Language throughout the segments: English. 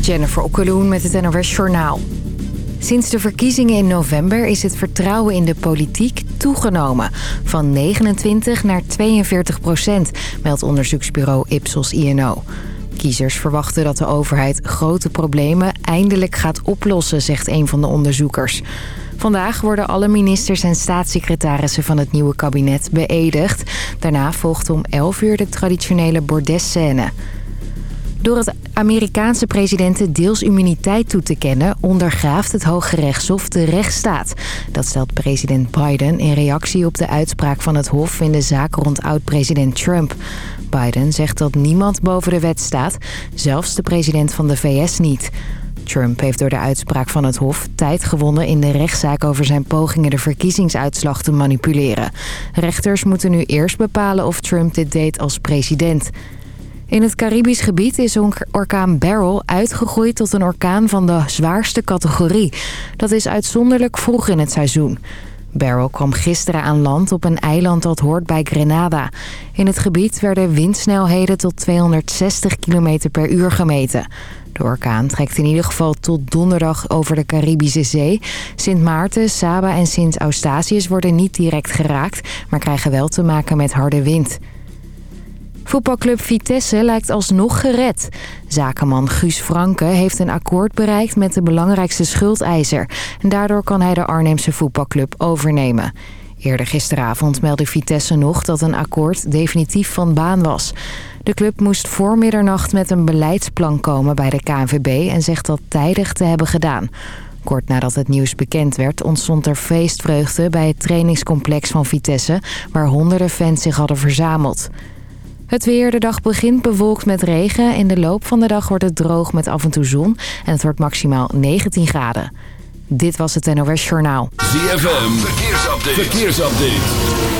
Jennifer Okkeloen met het NOS Journaal. Sinds de verkiezingen in november is het vertrouwen in de politiek toegenomen. Van 29 naar 42 procent, meldt onderzoeksbureau Ipsos INO. Kiezers verwachten dat de overheid grote problemen eindelijk gaat oplossen, zegt een van de onderzoekers. Vandaag worden alle ministers en staatssecretarissen van het nieuwe kabinet beëdigd. Daarna volgt om 11 uur de traditionele bordesscène. Door het Amerikaanse president deels immuniteit toe te kennen... ondergraaft het Hoge Rechtshof de rechtsstaat. Dat stelt president Biden in reactie op de uitspraak van het Hof... in de zaak rond oud-president Trump. Biden zegt dat niemand boven de wet staat, zelfs de president van de VS niet... Trump heeft door de uitspraak van het Hof tijd gewonnen in de rechtszaak over zijn pogingen de verkiezingsuitslag te manipuleren. Rechters moeten nu eerst bepalen of Trump dit deed als president. In het Caribisch gebied is orkaan Beryl uitgegroeid tot een orkaan van de zwaarste categorie. Dat is uitzonderlijk vroeg in het seizoen. Beryl kwam gisteren aan land op een eiland dat hoort bij Grenada. In het gebied werden windsnelheden tot 260 km per uur gemeten. De orkaan trekt in ieder geval tot donderdag over de Caribische Zee. Sint Maarten, Saba en Sint Eustatius worden niet direct geraakt... maar krijgen wel te maken met harde wind. Voetbalclub Vitesse lijkt alsnog gered. Zakenman Guus Franke heeft een akkoord bereikt met de belangrijkste schuldeiser. En daardoor kan hij de Arnhemse voetbalclub overnemen. Eerder gisteravond meldde Vitesse nog dat een akkoord definitief van baan was. De club moest voor middernacht met een beleidsplan komen bij de KNVB... en zegt dat tijdig te hebben gedaan. Kort nadat het nieuws bekend werd ontstond er feestvreugde... bij het trainingscomplex van Vitesse... waar honderden fans zich hadden verzameld. Het weer, de dag begint bewolkt met regen. In de loop van de dag wordt het droog met af en toe zon. En het wordt maximaal 19 graden. Dit was het NOS Journaal. ZFM, verkeersupdate. verkeersupdate.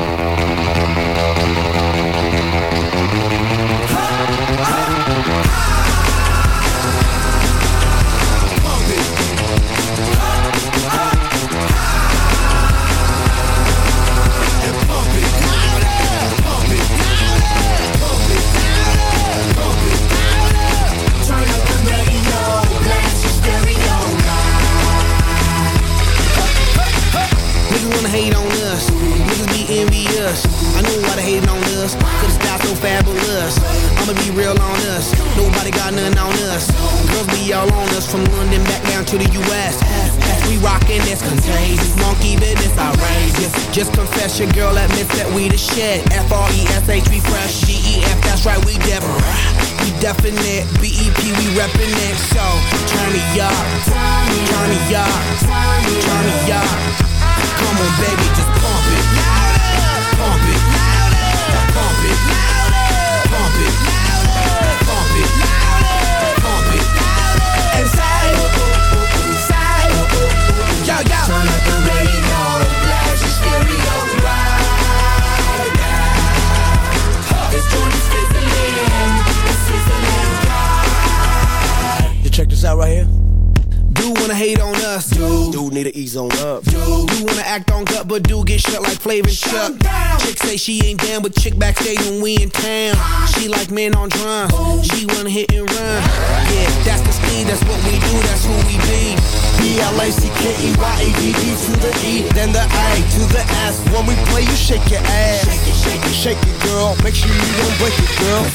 They hating on us. It's not so fabulous. I'ma be real on us. Nobody got nothing on us. Girls be all on us from London back down to the US. As we rockin' this contagious. Monkey business outrageous. Just confess your girl admits that we the shit. F-R-E-S-H, we fresh. G-E-F, that's right, we different. We definite. B-E-P, we reppin' it. So, turn me up. Turn me up. Turn me up. Come on, baby, just out right here. Wanna hate on us, dude. Dude need to ease on up. Dude, you wanna act on gut, but do get shut like Flavor Chuck. Chick say she ain't down, but chick backstage when we in town. She like men on drums. She wanna hit and run. Yeah, that's the speed, that's what we do, that's who we be. B-L-A-C-K-E-Y-A-D-D to the E, then the A to the S. When we play, you shake your ass. Shake it, shake it, shake it, girl. Make sure you don't break it, girl.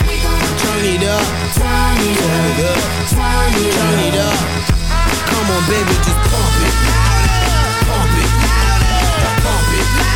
Turn it up. Turn it up, turn it up, turn it up. Come on, baby, just pump it. Pump it. Pump it.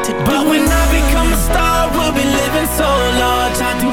so large, I do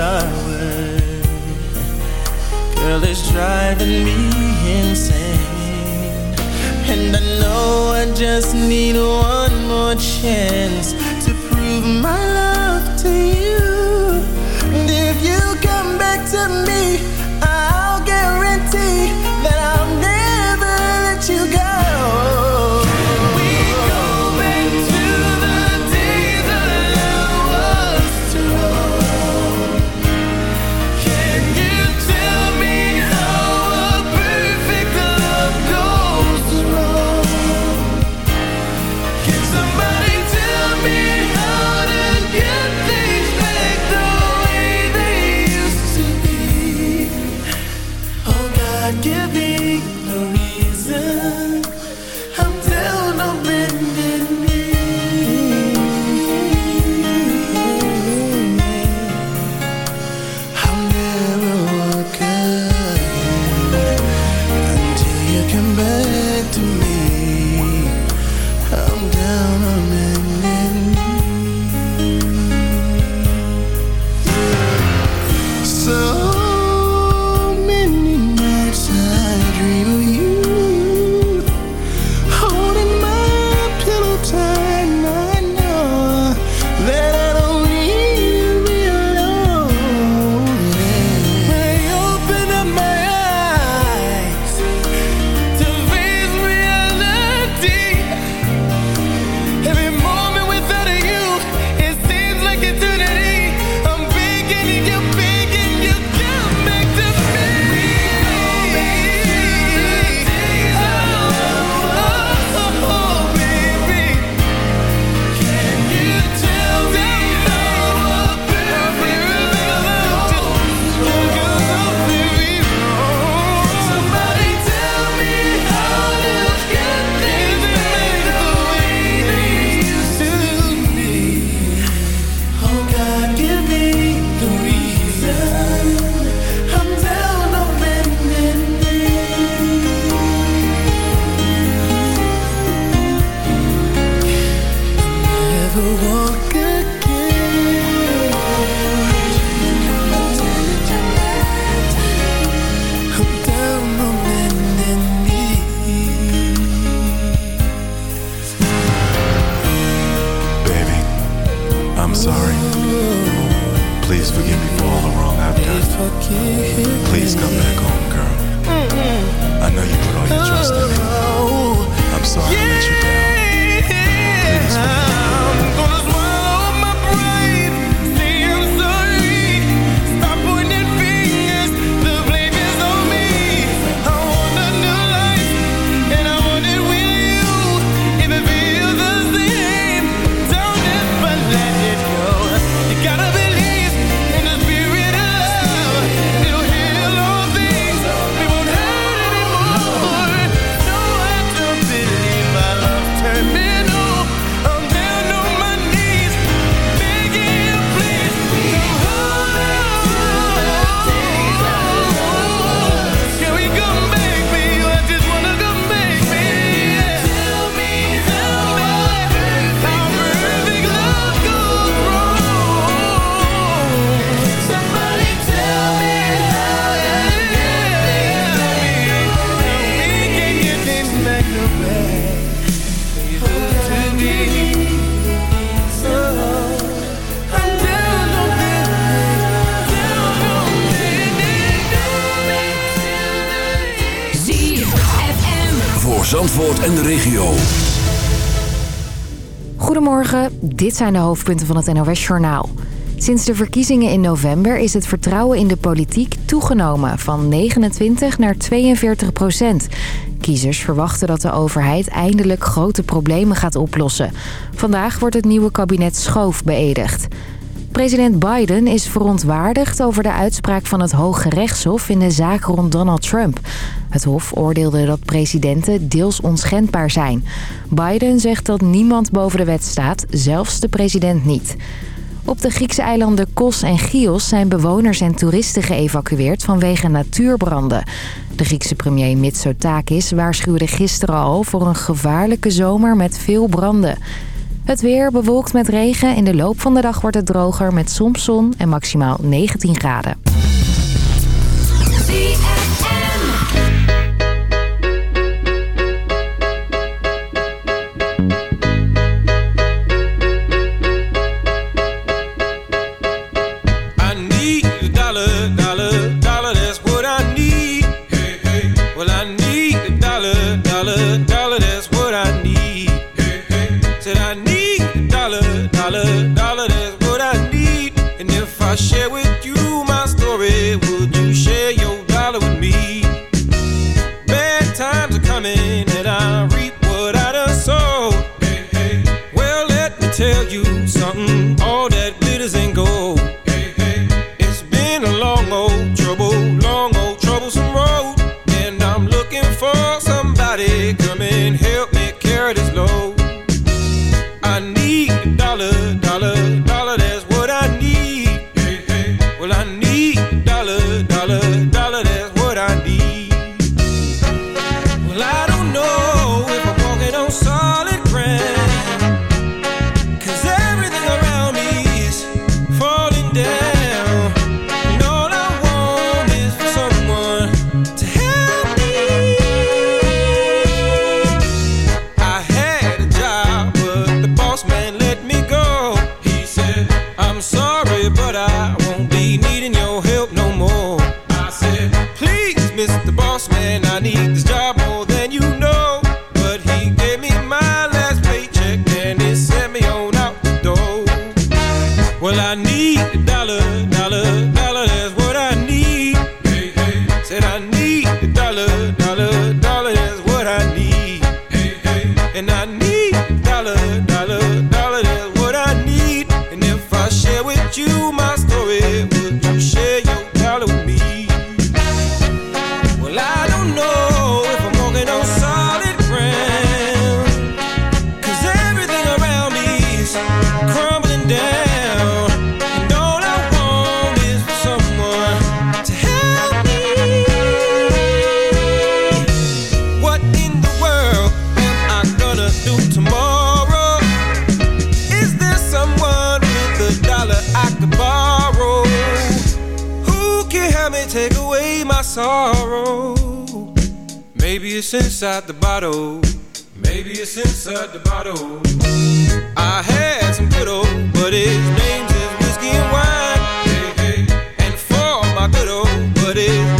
sour. Girl, it's driving me insane. And I know I just need one more chance to prove my love to you. de regio. Goedemorgen, dit zijn de hoofdpunten van het NOS-journaal. Sinds de verkiezingen in november is het vertrouwen in de politiek toegenomen... van 29 naar 42 procent. Kiezers verwachten dat de overheid eindelijk grote problemen gaat oplossen. Vandaag wordt het nieuwe kabinet Schoof beëdigd. President Biden is verontwaardigd over de uitspraak van het Hoge Rechtshof in de zaak rond Donald Trump. Het hof oordeelde dat presidenten deels onschendbaar zijn. Biden zegt dat niemand boven de wet staat, zelfs de president niet. Op de Griekse eilanden Kos en Chios zijn bewoners en toeristen geëvacueerd vanwege natuurbranden. De Griekse premier Mitsotakis waarschuwde gisteren al voor een gevaarlijke zomer met veel branden. Het weer bewolkt met regen. In de loop van de dag wordt het droger met soms zon en maximaal 19 graden. coming sorrow. Maybe it's inside the bottle. Maybe it's inside the bottle. I had some good old, buddies. name's is whiskey and wine. Hey, hey. And for my good old, buddies.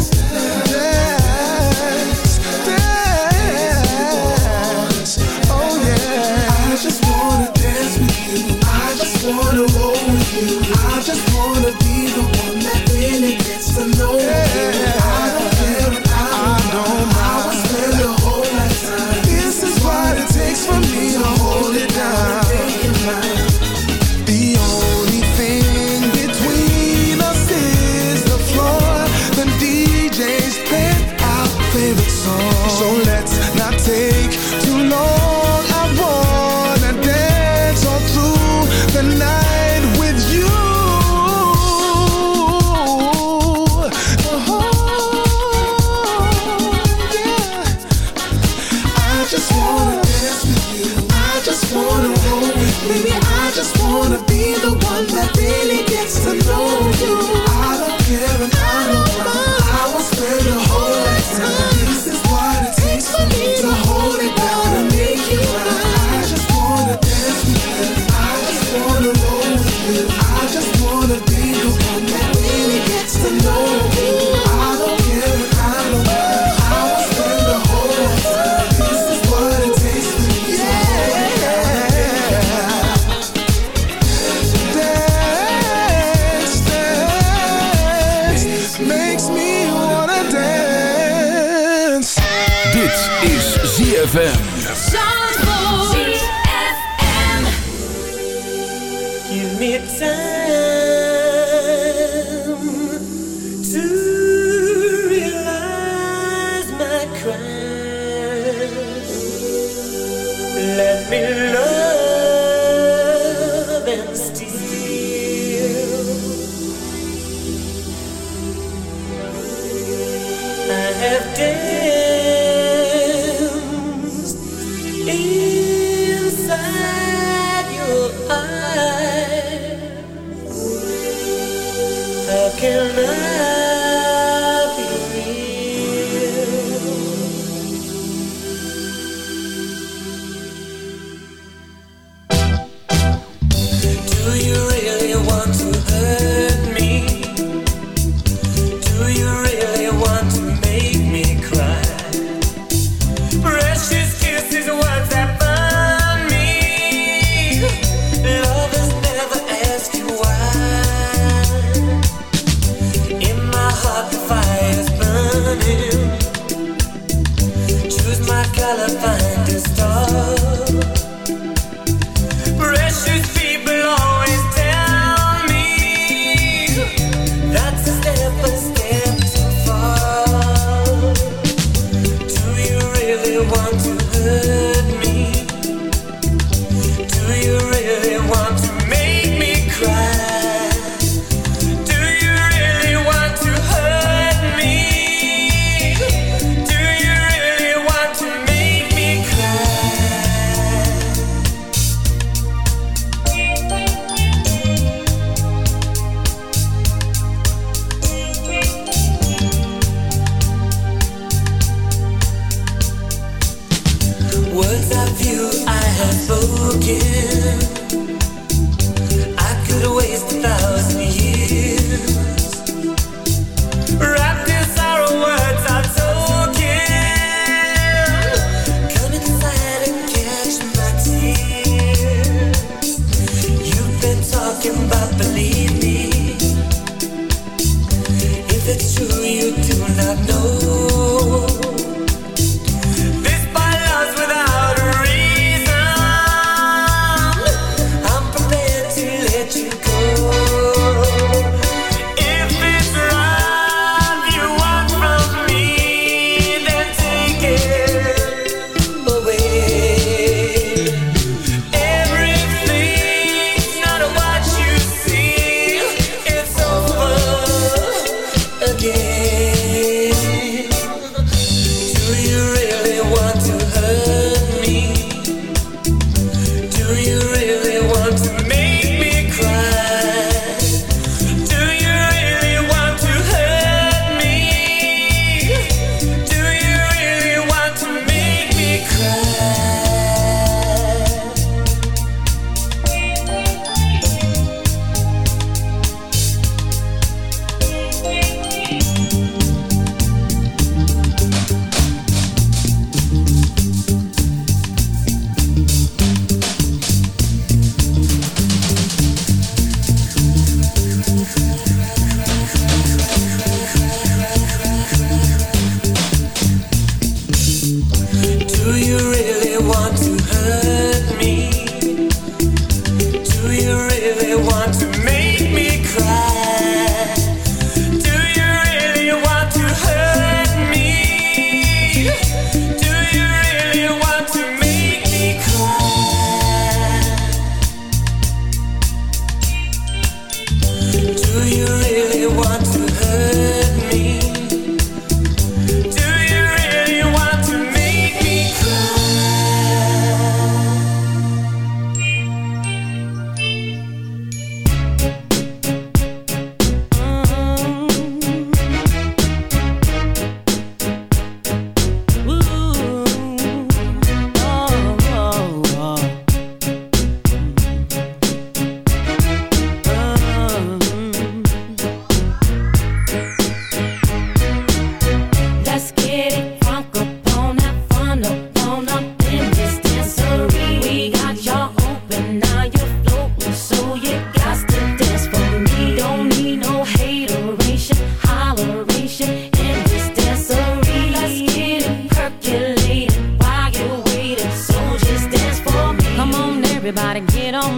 wanna roll with you. I just wanna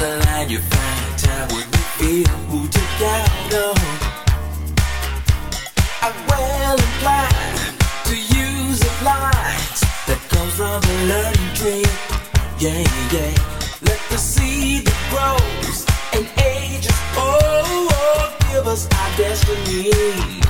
the line you find time when you feel who took out of. I'm well inclined to use the light that comes from the learning tree. Yeah, yeah. Let the seed that grows and ages, oh, oh give us our destiny. If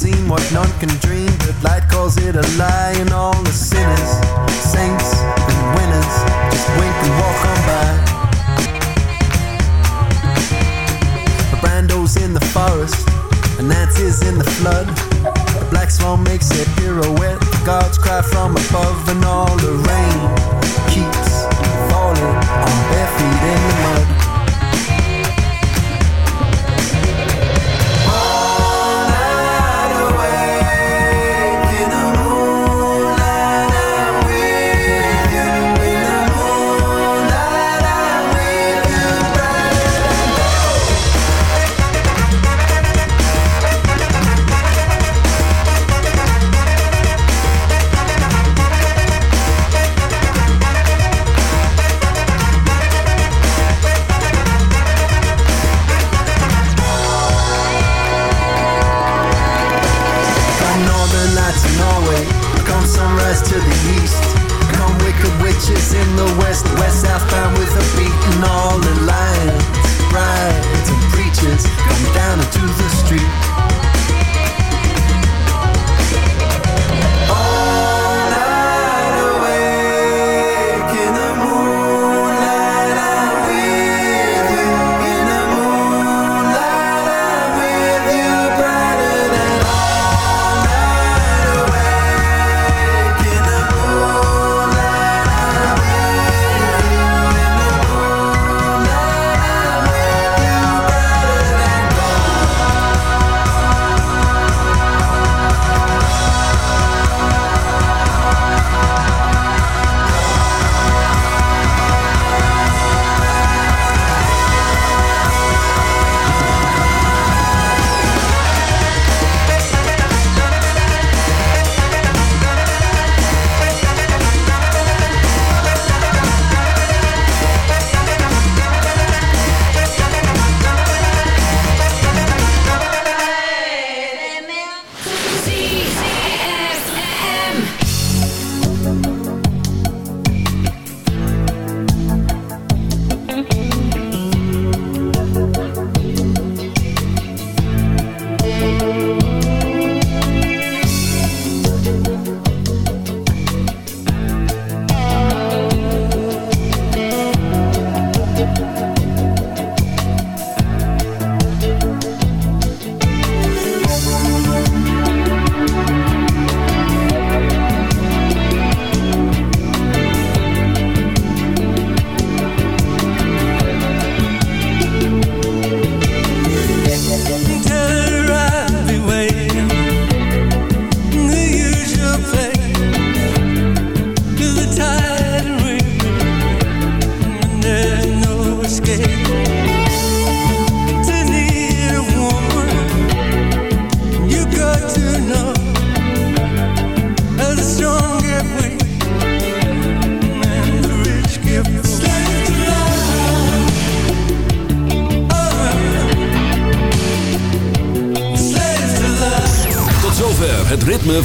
seen what none can dream, but light calls it a lie, and all the sinners, saints, and winners just wink and walk on by. A brando's in the forest, a Nance in the flood. A black swan makes a pirouette, the gods cry from above, and all the rain keeps falling on bare feet in the mud.